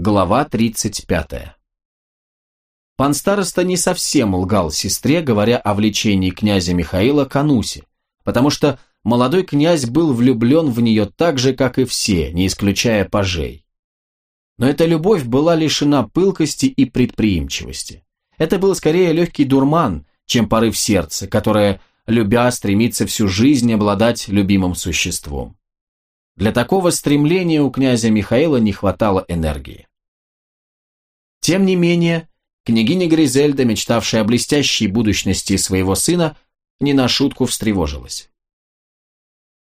Глава 35. Пан староста не совсем лгал сестре, говоря о влечении князя Михаила к Анусе, потому что молодой князь был влюблен в нее так же, как и все, не исключая пажей. Но эта любовь была лишена пылкости и предприимчивости. Это был скорее легкий дурман, чем порыв сердца, которое, любя, стремится всю жизнь обладать любимым существом. Для такого стремления у князя Михаила не хватало энергии. Тем не менее, княгиня Гризельда, мечтавшая о блестящей будущности своего сына, не на шутку встревожилась.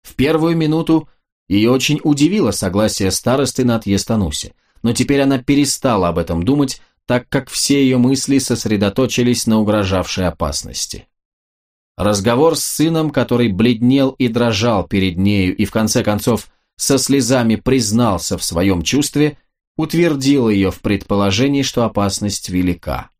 В первую минуту ее очень удивило согласие старосты на отъезд Анусе, но теперь она перестала об этом думать, так как все ее мысли сосредоточились на угрожавшей опасности. Разговор с сыном, который бледнел и дрожал перед нею и в конце концов со слезами признался в своем чувстве, утвердила ее в предположении, что опасность велика.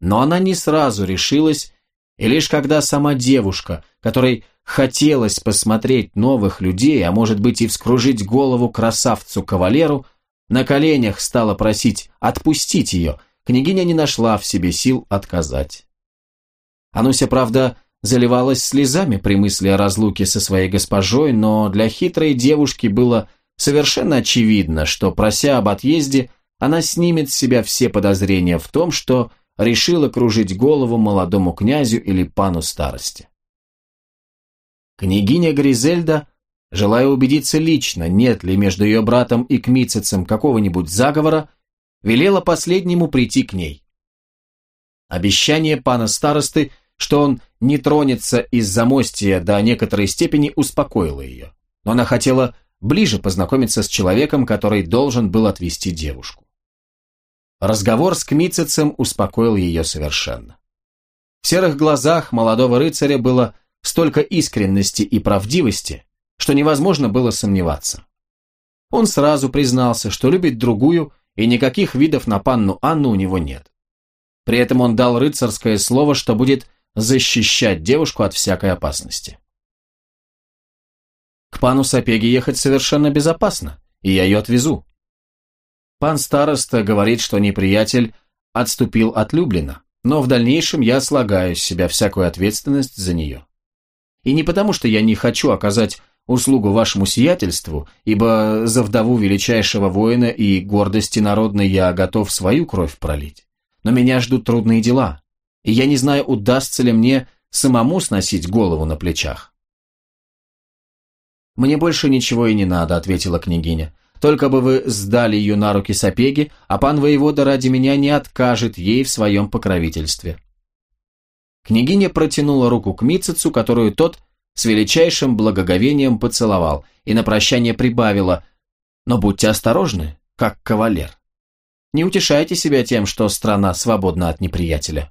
Но она не сразу решилась, и лишь когда сама девушка, которой хотелось посмотреть новых людей, а может быть и вскружить голову красавцу-кавалеру, на коленях стала просить отпустить ее, княгиня не нашла в себе сил отказать. Ануся, правда, заливалась слезами при мысли о разлуке со своей госпожой, но для хитрой девушки было Совершенно очевидно, что, прося об отъезде, она снимет с себя все подозрения в том, что решила кружить голову молодому князю или пану старости. Княгиня Гризельда, желая убедиться лично, нет ли между ее братом и Кмицецем какого-нибудь заговора, велела последнему прийти к ней. Обещание пана старосты, что он не тронется из-за мостия до некоторой степени, успокоило ее. Но она хотела ближе познакомиться с человеком, который должен был отвести девушку. Разговор с Кмицецем успокоил ее совершенно. В серых глазах молодого рыцаря было столько искренности и правдивости, что невозможно было сомневаться. Он сразу признался, что любит другую, и никаких видов на панну Анну у него нет. При этом он дал рыцарское слово, что будет защищать девушку от всякой опасности. Пану Сапеге ехать совершенно безопасно, и я ее отвезу. Пан староста говорит, что неприятель отступил от Люблина, но в дальнейшем я слагаю с себя всякую ответственность за нее. И не потому, что я не хочу оказать услугу вашему сиятельству, ибо за вдову величайшего воина и гордости народной я готов свою кровь пролить. Но меня ждут трудные дела, и я не знаю, удастся ли мне самому сносить голову на плечах. «Мне больше ничего и не надо», — ответила княгиня. «Только бы вы сдали ее на руки Сапеги, а пан воевода ради меня не откажет ей в своем покровительстве». Княгиня протянула руку к Мицецу, которую тот с величайшим благоговением поцеловал, и на прощание прибавила «Но будьте осторожны, как кавалер. Не утешайте себя тем, что страна свободна от неприятеля».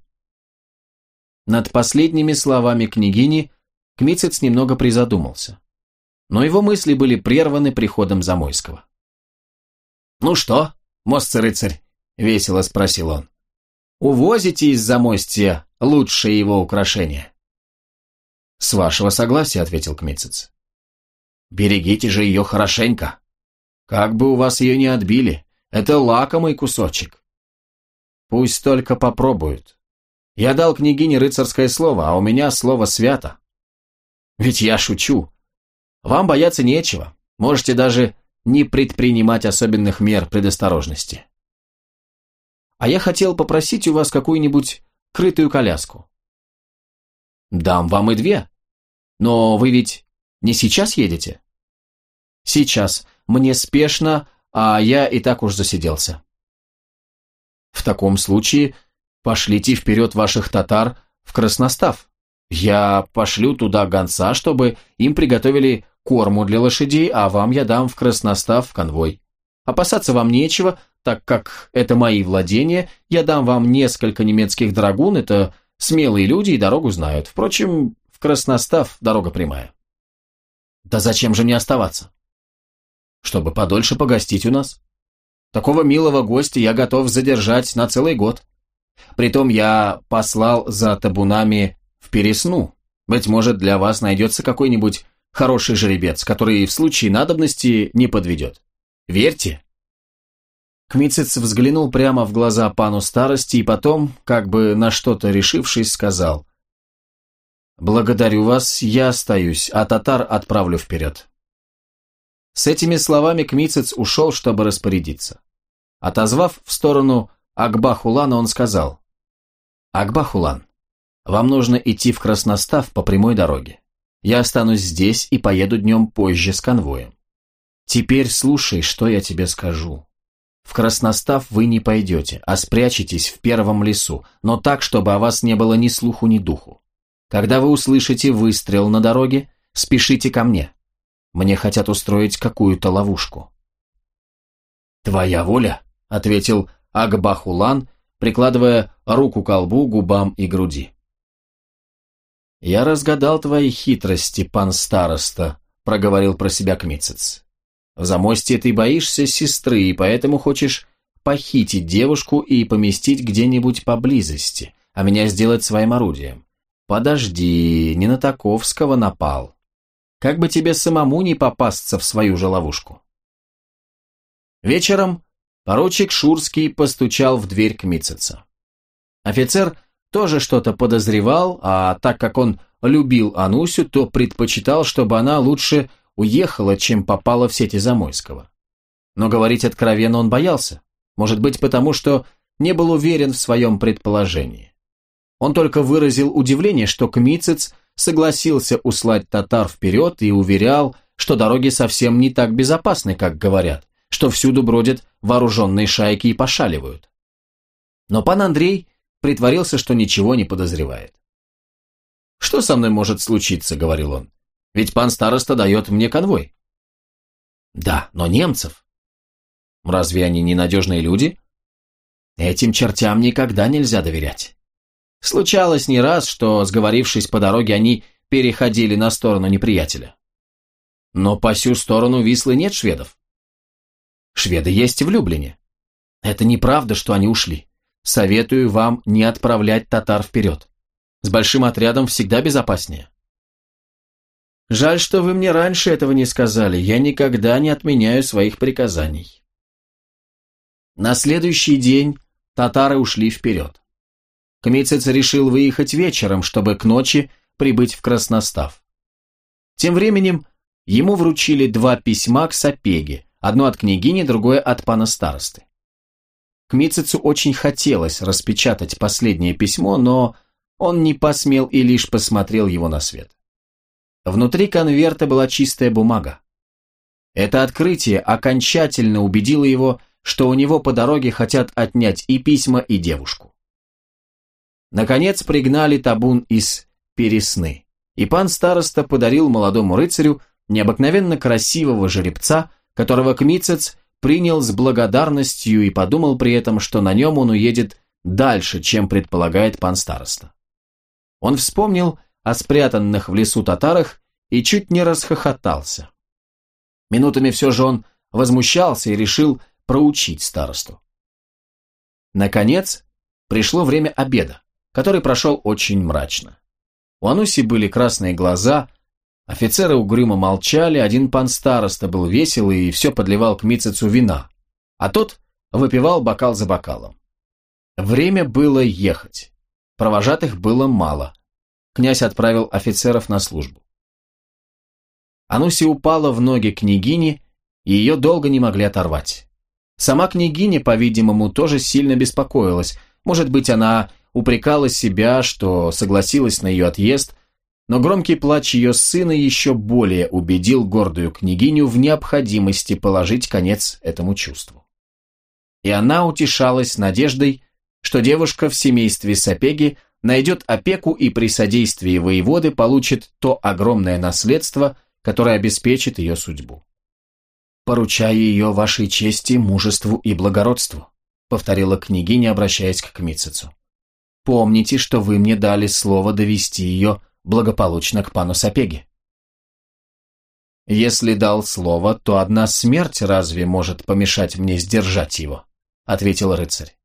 Над последними словами княгини Кмицец немного призадумался но его мысли были прерваны приходом Замойского. «Ну что, мост-рыцарь?» — весело спросил он. «Увозите из Замостья лучшее его украшение?» «С вашего согласия», — ответил Кмицец. «Берегите же ее хорошенько. Как бы у вас ее не отбили, это лакомый кусочек». «Пусть только попробуют. Я дал княгине рыцарское слово, а у меня слово свято. Ведь я шучу. Вам бояться нечего, можете даже не предпринимать особенных мер предосторожности. А я хотел попросить у вас какую-нибудь крытую коляску. Дам вам и две. Но вы ведь не сейчас едете? Сейчас. Мне спешно, а я и так уж засиделся. В таком случае пошлите вперед ваших татар в Красностав. Я пошлю туда гонца, чтобы им приготовили корму для лошадей, а вам я дам в красностав конвой. Опасаться вам нечего, так как это мои владения, я дам вам несколько немецких драгун, это смелые люди и дорогу знают. Впрочем, в красностав дорога прямая. Да зачем же мне оставаться? Чтобы подольше погостить у нас. Такого милого гостя я готов задержать на целый год. Притом я послал за табунами в Пересну. Быть может, для вас найдется какой-нибудь Хороший жеребец, который в случае надобности не подведет. Верьте. Кмицец взглянул прямо в глаза пану старости и потом, как бы на что-то решившись, сказал «Благодарю вас, я остаюсь, а татар отправлю вперед». С этими словами Кмицец ушел, чтобы распорядиться. Отозвав в сторону Акбахулана, он сказал «Акбахулан, вам нужно идти в Красностав по прямой дороге. Я останусь здесь и поеду днем позже с конвоем. Теперь слушай, что я тебе скажу. В Красностав вы не пойдете, а спрячетесь в первом лесу, но так, чтобы о вас не было ни слуху, ни духу. Когда вы услышите выстрел на дороге, спешите ко мне. Мне хотят устроить какую-то ловушку». «Твоя воля», — ответил Агбахулан, прикладывая руку к колбу, губам и груди. «Я разгадал твои хитрости, пан староста», — проговорил про себя Кмицец. «В замостье ты боишься сестры, и поэтому хочешь похитить девушку и поместить где-нибудь поблизости, а меня сделать своим орудием. Подожди, не на Таковского напал. Как бы тебе самому не попасться в свою же ловушку?» Вечером поручик Шурский постучал в дверь Кмицеца. Офицер тоже что-то подозревал, а так как он любил Анусю, то предпочитал, чтобы она лучше уехала, чем попала в сети Замойского. Но говорить откровенно он боялся, может быть потому, что не был уверен в своем предположении. Он только выразил удивление, что Кмицец согласился услать татар вперед и уверял, что дороги совсем не так безопасны, как говорят, что всюду бродят вооруженные шайки и пошаливают. Но пан Андрей притворился, что ничего не подозревает. «Что со мной может случиться?» — говорил он. «Ведь пан староста дает мне конвой». «Да, но немцев». «Разве они ненадежные люди?» «Этим чертям никогда нельзя доверять». Случалось не раз, что, сговорившись по дороге, они переходили на сторону неприятеля. Но по сю сторону Вислы нет шведов. Шведы есть в Люблине. Это неправда, что они ушли. Советую вам не отправлять татар вперед. С большим отрядом всегда безопаснее. Жаль, что вы мне раньше этого не сказали. Я никогда не отменяю своих приказаний. На следующий день татары ушли вперед. Кмицец решил выехать вечером, чтобы к ночи прибыть в Красностав. Тем временем ему вручили два письма к Сапеге, одно от княгини, другое от пана старосты. Кмицицу очень хотелось распечатать последнее письмо, но он не посмел и лишь посмотрел его на свет. Внутри конверта была чистая бумага. Это открытие окончательно убедило его, что у него по дороге хотят отнять и письма, и девушку. Наконец пригнали табун из Пересны, и пан староста подарил молодому рыцарю необыкновенно красивого жеребца, которого Кмицец принял с благодарностью и подумал при этом, что на нем он уедет дальше, чем предполагает пан староста. Он вспомнил о спрятанных в лесу татарах и чуть не расхохотался. Минутами все же он возмущался и решил проучить старосту. Наконец, пришло время обеда, который прошел очень мрачно. У Ануси были красные глаза, Офицеры угрюмо молчали, один пан староста был весел и все подливал к Мицецу вина, а тот выпивал бокал за бокалом. Время было ехать. Провожатых было мало. Князь отправил офицеров на службу. Ануси упала в ноги княгини, и ее долго не могли оторвать. Сама княгиня, по-видимому, тоже сильно беспокоилась. Может быть, она упрекала себя, что согласилась на ее отъезд, но громкий плач ее сына еще более убедил гордую княгиню в необходимости положить конец этому чувству. И она утешалась надеждой, что девушка в семействе Сапеги найдет опеку и при содействии воеводы получит то огромное наследство, которое обеспечит ее судьбу. «Поручаю ее вашей чести, мужеству и благородству», повторила княгиня, обращаясь к Кмицецу. «Помните, что вы мне дали слово довести ее благополучно к пану Сапеге. «Если дал слово, то одна смерть разве может помешать мне сдержать его?» — ответил рыцарь.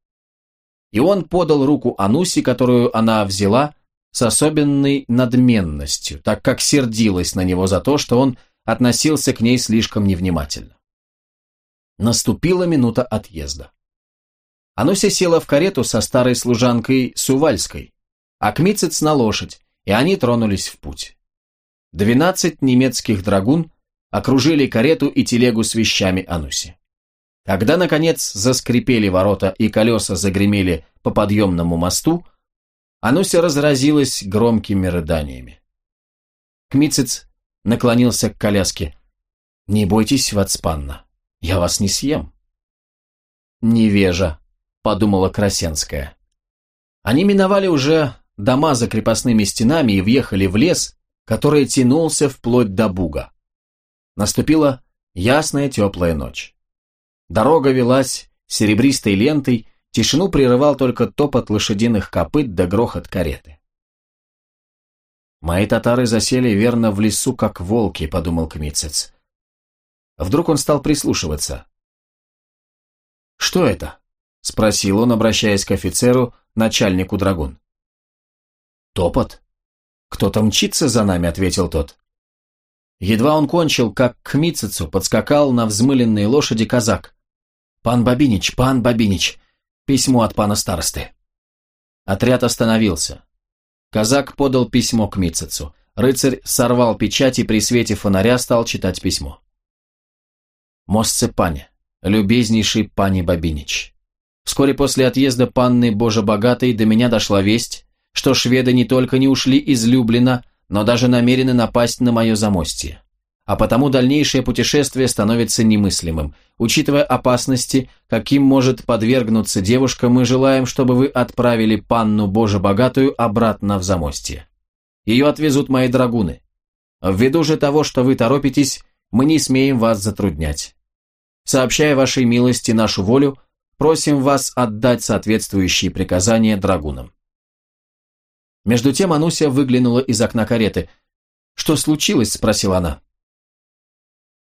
И он подал руку Ануси, которую она взяла с особенной надменностью, так как сердилась на него за то, что он относился к ней слишком невнимательно. Наступила минута отъезда. Ануся села в карету со старой служанкой Сувальской, а Кмицец на лошадь, и они тронулись в путь. Двенадцать немецких драгун окружили карету и телегу с вещами Ануси. Когда, наконец, заскрипели ворота и колеса загремели по подъемному мосту, Ануся разразилась громкими рыданиями. Кмицец наклонился к коляске. «Не бойтесь, Вацпанна, я вас не съем». «Невежа», — подумала Красенская. Они миновали уже дома за крепостными стенами и въехали в лес, который тянулся вплоть до Буга. Наступила ясная теплая ночь. Дорога велась серебристой лентой, тишину прерывал только топот лошадиных копыт да грохот кареты. «Мои татары засели верно в лесу, как волки», — подумал Кмицец. Вдруг он стал прислушиваться. «Что это?» — спросил он, обращаясь к офицеру, начальнику драгун. «Топот?» «Кто-то мчится за нами», — ответил тот. Едва он кончил, как к Мицецу подскакал на взмыленной лошади казак. «Пан Бабинич, пан Бабинич, письмо от пана старосты». Отряд остановился. Казак подал письмо к Мицецу. Рыцарь сорвал печать и при свете фонаря стал читать письмо. «Мостце пане, любезнейший пани Бабинич, вскоре после отъезда панны Боже Богатой до меня дошла весть, что шведы не только не ушли из Люблина, но даже намерены напасть на мое замостье. А потому дальнейшее путешествие становится немыслимым. Учитывая опасности, каким может подвергнуться девушка, мы желаем, чтобы вы отправили панну Боже Богатую обратно в замостье. Ее отвезут мои драгуны. Ввиду же того, что вы торопитесь, мы не смеем вас затруднять. Сообщая вашей милости нашу волю, просим вас отдать соответствующие приказания драгунам. Между тем Ануся выглянула из окна кареты. «Что случилось?» – спросила она.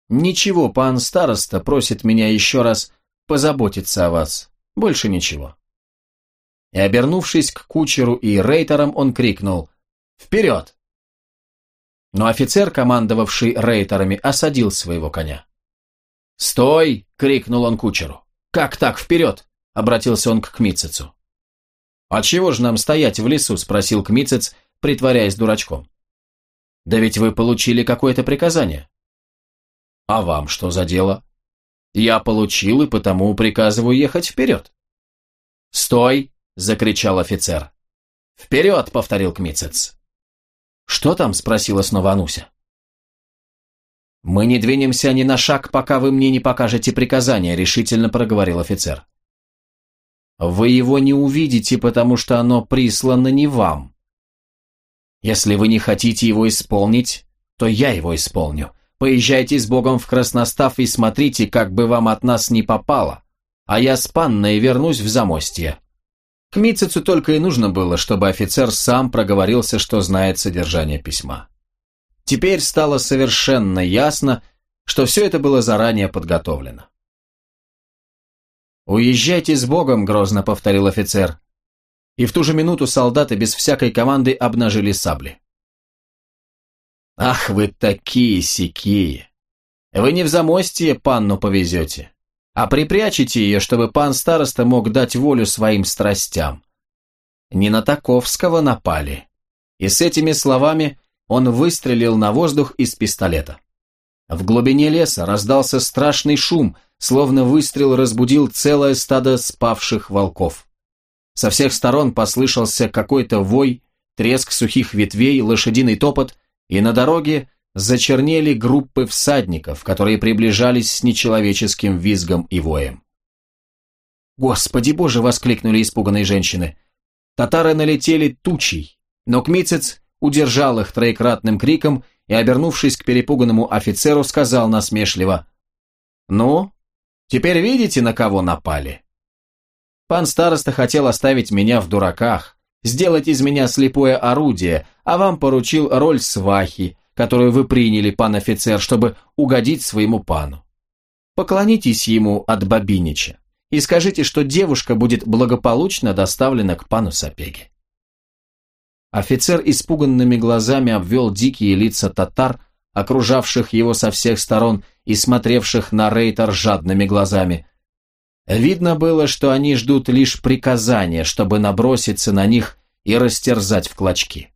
«Ничего, пан староста просит меня еще раз позаботиться о вас. Больше ничего». И, обернувшись к кучеру и рейтерам, он крикнул «Вперед!». Но офицер, командовавший рейтерами, осадил своего коня. «Стой!» — крикнул он кучеру. «Как так, вперед?» — обратился он к Кмицецу. «А чего же нам стоять в лесу?» – спросил Кмицец, притворяясь дурачком. «Да ведь вы получили какое-то приказание». «А вам что за дело?» «Я получил и потому приказываю ехать вперед». «Стой!» – закричал офицер. «Вперед!» – повторил Кмицец. «Что там?» – спросила снова Ануся. «Мы не двинемся ни на шаг, пока вы мне не покажете приказание», – решительно проговорил офицер. Вы его не увидите, потому что оно прислано не вам. Если вы не хотите его исполнить, то я его исполню. Поезжайте с Богом в Красностав и смотрите, как бы вам от нас не попало, а я с панной вернусь в замостье». К Митцицу только и нужно было, чтобы офицер сам проговорился, что знает содержание письма. Теперь стало совершенно ясно, что все это было заранее подготовлено. «Уезжайте с Богом», — грозно повторил офицер. И в ту же минуту солдаты без всякой команды обнажили сабли. «Ах вы такие-сякие! Вы не в замостье панну повезете, а припрячете ее, чтобы пан староста мог дать волю своим страстям. Не на Таковского напали». И с этими словами он выстрелил на воздух из пистолета. В глубине леса раздался страшный шум — словно выстрел разбудил целое стадо спавших волков. Со всех сторон послышался какой-то вой, треск сухих ветвей, лошадиный топот, и на дороге зачернели группы всадников, которые приближались с нечеловеческим визгом и воем. «Господи боже!» — воскликнули испуганные женщины. Татары налетели тучей, но Кмицец удержал их троекратным криком и, обернувшись к перепуганному офицеру, сказал насмешливо «Ну, Теперь видите, на кого напали? Пан староста хотел оставить меня в дураках, сделать из меня слепое орудие, а вам поручил роль свахи, которую вы приняли, пан офицер, чтобы угодить своему пану. Поклонитесь ему от Бабинича и скажите, что девушка будет благополучно доставлена к пану Сапеге. Офицер испуганными глазами обвел дикие лица татар, окружавших его со всех сторон, и смотревших на Рейтер жадными глазами. Видно было, что они ждут лишь приказания, чтобы наброситься на них и растерзать в клочки.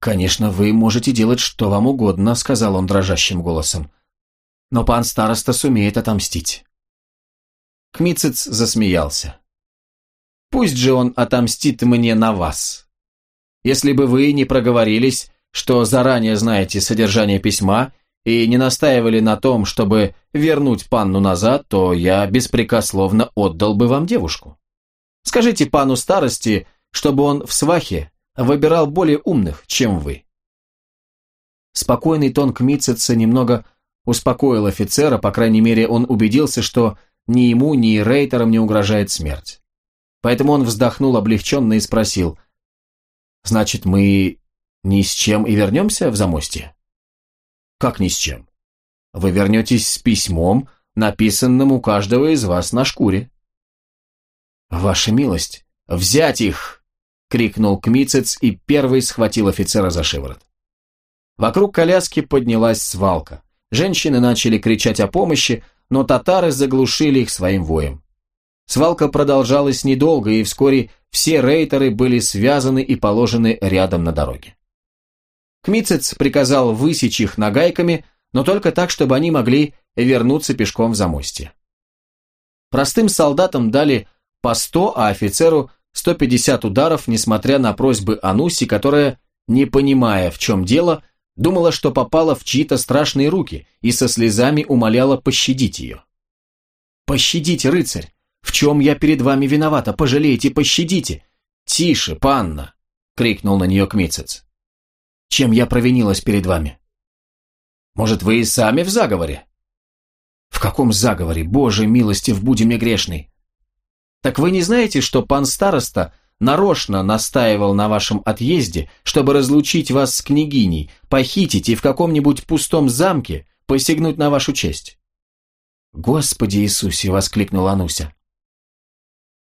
«Конечно, вы можете делать что вам угодно», — сказал он дрожащим голосом. «Но пан староста сумеет отомстить». Кмицец засмеялся. «Пусть же он отомстит мне на вас. Если бы вы не проговорились, что заранее знаете содержание письма и не настаивали на том, чтобы вернуть панну назад, то я беспрекословно отдал бы вам девушку. Скажите пану старости, чтобы он в свахе выбирал более умных, чем вы. Спокойный тон Кмитцица немного успокоил офицера, по крайней мере, он убедился, что ни ему, ни Рейтерам не угрожает смерть. Поэтому он вздохнул облегченно и спросил, «Значит, мы ни с чем и вернемся в замостье?» «Как ни с чем? Вы вернетесь с письмом, написанным у каждого из вас на шкуре». «Ваша милость, взять их!» крикнул Кмицец и первый схватил офицера за шиворот. Вокруг коляски поднялась свалка. Женщины начали кричать о помощи, но татары заглушили их своим воем. Свалка продолжалась недолго, и вскоре все рейтеры были связаны и положены рядом на дороге. Кмицец приказал высечь их нагайками, но только так, чтобы они могли вернуться пешком в замостье. Простым солдатам дали по сто, а офицеру 150 ударов, несмотря на просьбы Ануси, которая, не понимая, в чем дело, думала, что попала в чьи-то страшные руки и со слезами умоляла пощадить ее. «Пощадите, рыцарь! В чем я перед вами виновата? Пожалейте, пощадите!» «Тише, панна!» — крикнул на нее Кмицец. «Чем я провинилась перед вами?» «Может, вы и сами в заговоре?» «В каком заговоре? Боже, милостив, будем мне грешный!» Так вы не знаете, что пан староста нарочно настаивал на вашем отъезде, чтобы разлучить вас с княгиней, похитить и в каком-нибудь пустом замке посягнуть на вашу честь?» «Господи Иисусе!» — воскликнула Ануся.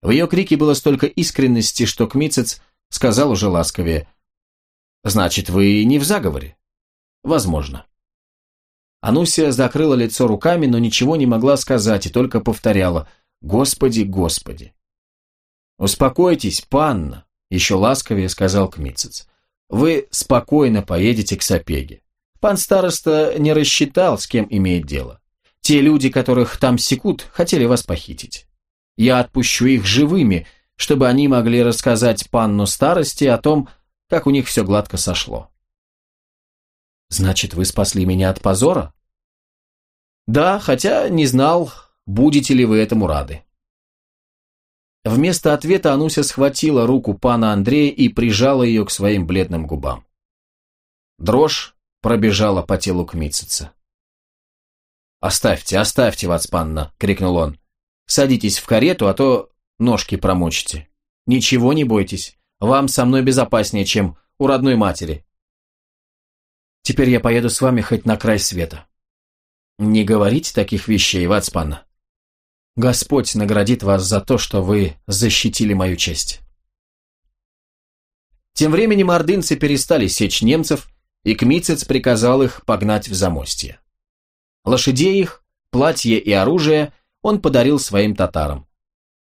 В ее крике было столько искренности, что Кмицец сказал уже ласковее. «Значит, вы не в заговоре?» «Возможно». Ануся закрыла лицо руками, но ничего не могла сказать и только повторяла – Господи, Господи! Успокойтесь, панна, еще ласковее сказал Кмицец. Вы спокойно поедете к Сапеге. Пан староста не рассчитал, с кем имеет дело. Те люди, которых там секут, хотели вас похитить. Я отпущу их живыми, чтобы они могли рассказать панну старости о том, как у них все гладко сошло. Значит, вы спасли меня от позора? Да, хотя не знал, Будете ли вы этому рады?» Вместо ответа Ануся схватила руку пана Андрея и прижала ее к своим бледным губам. Дрожь пробежала по телу Кмитцица. «Оставьте, оставьте, Вацпанна!» — крикнул он. «Садитесь в карету, а то ножки промочите. Ничего не бойтесь, вам со мной безопаснее, чем у родной матери. Теперь я поеду с вами хоть на край света». «Не говорите таких вещей, Вацпанна. Господь наградит вас за то, что вы защитили мою честь. Тем временем ордынцы перестали сечь немцев, и Кмицец приказал их погнать в замостье. Лошадей их, платье и оружие он подарил своим татарам.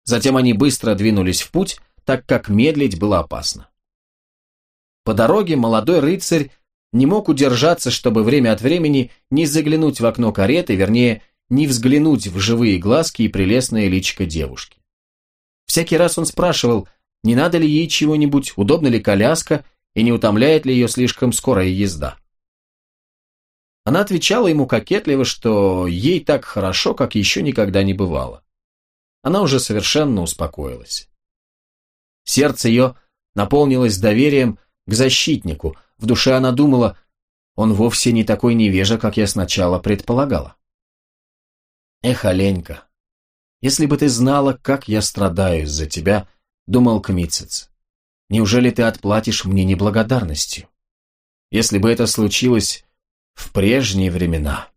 Затем они быстро двинулись в путь, так как медлить было опасно. По дороге молодой рыцарь не мог удержаться, чтобы время от времени не заглянуть в окно кареты, вернее, не взглянуть в живые глазки и прелестное личико девушки. Всякий раз он спрашивал, не надо ли ей чего-нибудь, удобна ли коляска и не утомляет ли ее слишком скорая езда. Она отвечала ему кокетливо, что ей так хорошо, как еще никогда не бывало. Она уже совершенно успокоилась. Сердце ее наполнилось доверием к защитнику, в душе она думала, он вовсе не такой невежа, как я сначала предполагала. Эх, Оленька, если бы ты знала, как я страдаю из-за тебя, думал Кмицец. Неужели ты отплатишь мне неблагодарностью? Если бы это случилось в прежние времена.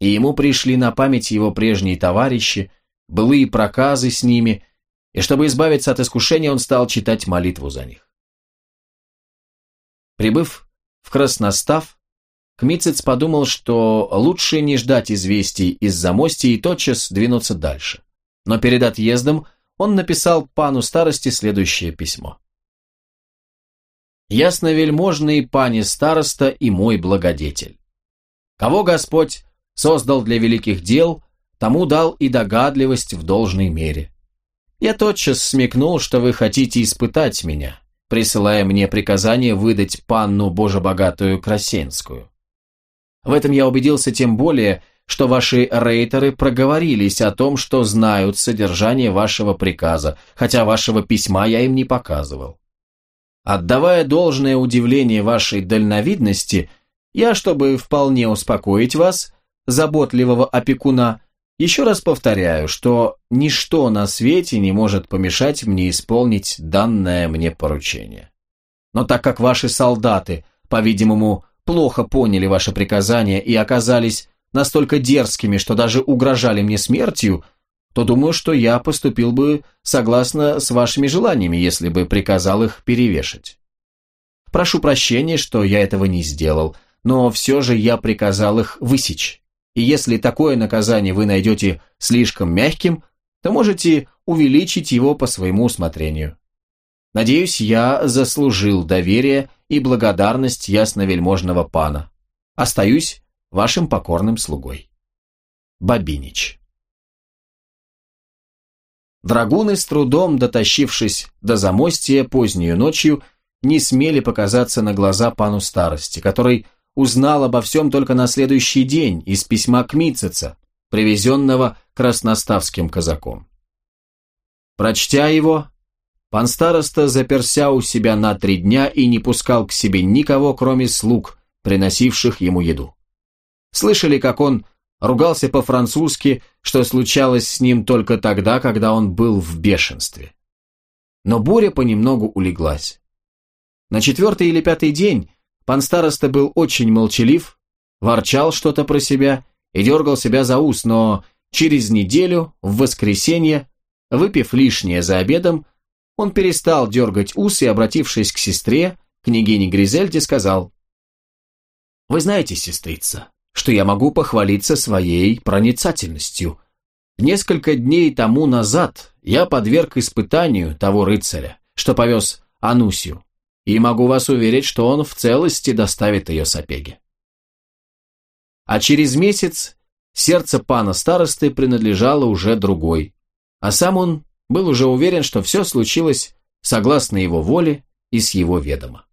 И ему пришли на память его прежние товарищи, былые проказы с ними, и чтобы избавиться от искушения, он стал читать молитву за них. Прибыв в Красностав, Кмицец подумал, что лучше не ждать известий из замостья и тотчас двинуться дальше. Но перед отъездом он написал пану старости следующее письмо. «Ясновельможный пани староста и мой благодетель. Кого Господь создал для великих дел, тому дал и догадливость в должной мере. Я тотчас смекнул, что вы хотите испытать меня, присылая мне приказание выдать панну Божебогатую Красенскую. В этом я убедился тем более, что ваши рейтеры проговорились о том, что знают содержание вашего приказа, хотя вашего письма я им не показывал. Отдавая должное удивление вашей дальновидности, я, чтобы вполне успокоить вас, заботливого опекуна, еще раз повторяю, что ничто на свете не может помешать мне исполнить данное мне поручение. Но так как ваши солдаты, по-видимому, плохо поняли ваше приказание и оказались настолько дерзкими, что даже угрожали мне смертью, то думаю, что я поступил бы согласно с вашими желаниями, если бы приказал их перевешать. Прошу прощения, что я этого не сделал, но все же я приказал их высечь. И если такое наказание вы найдете слишком мягким, то можете увеличить его по своему усмотрению. Надеюсь, я заслужил доверие и благодарность ясновельможного пана. Остаюсь вашим покорным слугой. Бабинич. Драгуны, с трудом дотащившись до замостия позднюю ночью, не смели показаться на глаза пану старости, который узнал обо всем только на следующий день из письма к Митцица, привезенного красноставским казаком. Прочтя его, пан староста заперся у себя на три дня и не пускал к себе никого, кроме слуг, приносивших ему еду. Слышали, как он ругался по-французски, что случалось с ним только тогда, когда он был в бешенстве. Но буря понемногу улеглась. На четвертый или пятый день Пан староста был очень молчалив, ворчал что-то про себя и дергал себя за ус, но через неделю, в воскресенье, выпив лишнее за обедом, он перестал дергать ус и, обратившись к сестре, княгине Гризельде, сказал, «Вы знаете, сестрица, что я могу похвалиться своей проницательностью. Несколько дней тому назад я подверг испытанию того рыцаря, что повез Анусию и могу вас уверить, что он в целости доставит ее сапеги. А через месяц сердце пана старосты принадлежало уже другой, а сам он был уже уверен, что все случилось согласно его воле и с его ведома.